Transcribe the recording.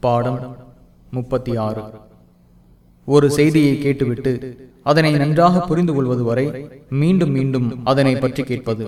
பாடம் முப்பத்தி ஆறு ஒரு செய்தியை கேட்டுவிட்டு அதனை நன்றாக புரிந்து கொள்வது வரை மீண்டும் மீண்டும் அதனை பற்றி கேட்பது.